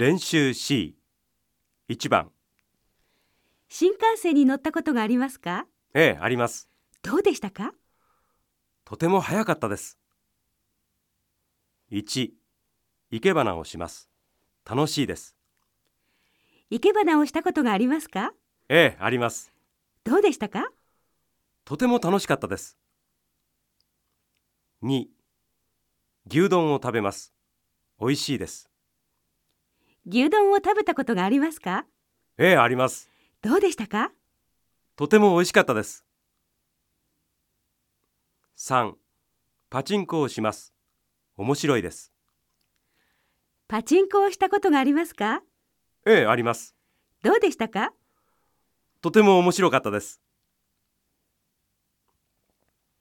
練習 C1 番。新幹線に乗ったことがありますか？ええあります。どうでしたか？とても早かったです。1生け花をします。楽しいです。生け花をしたことがありますか？ええあります。どうでしたか？とても楽しかったです。2牛丼を食べます。美味しいです牛丼を食べたことがありますか？ええあります。どうでしたか？とても美味しかったです。3パチンコをします。面白いです。パチンコをしたことがありますか？ええあります。どうでしたか？とても面白かったです